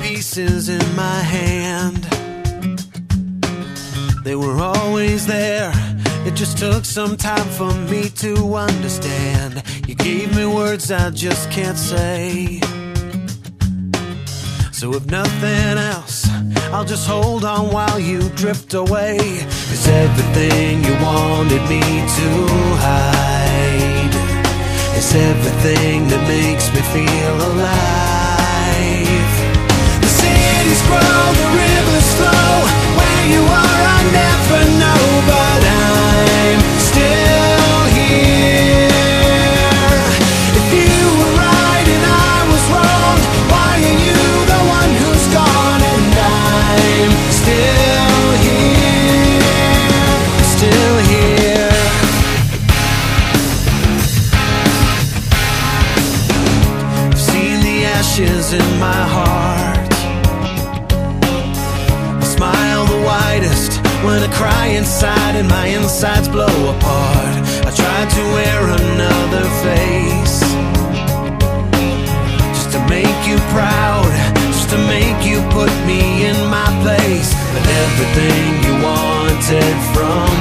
pieces in my hand. They were always there. It just took some time for me to understand. You gave me words I just can't say. So if nothing else, I'll just hold on while you drift away. Cause everything you wanted me to hide is everything that makes me feel alive. Cities grow, the rivers flow. Where you are, I never know, but I'm still here. If you were right and I was wrong, why are you the one who's gone and I'm still here? Still here. I've seen the ashes in my heart. Inside and my insides blow apart. I tried to wear another face just to make you proud, just to make you put me in my place. But everything you wanted from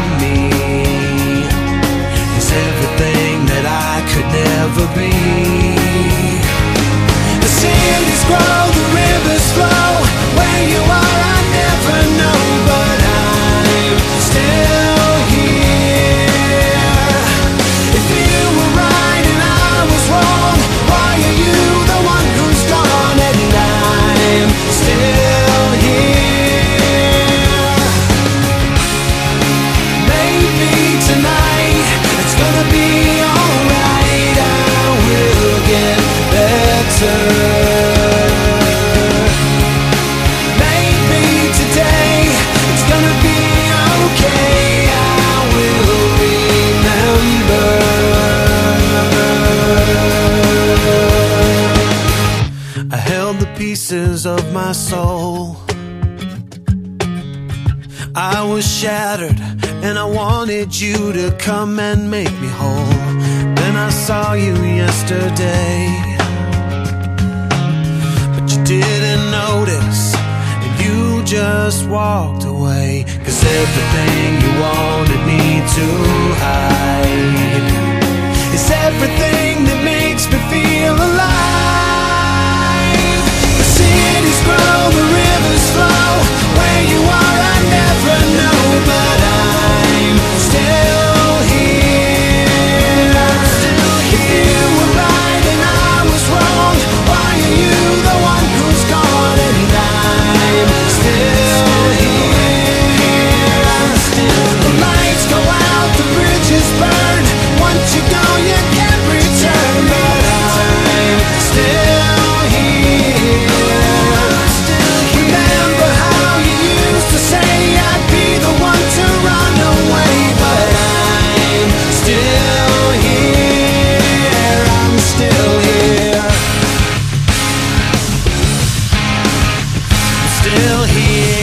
pieces of my soul. I was shattered and I wanted you to come and make me whole. Then I saw you yesterday, but you didn't notice and you just walked away. Cause everything you wanted me to hide here.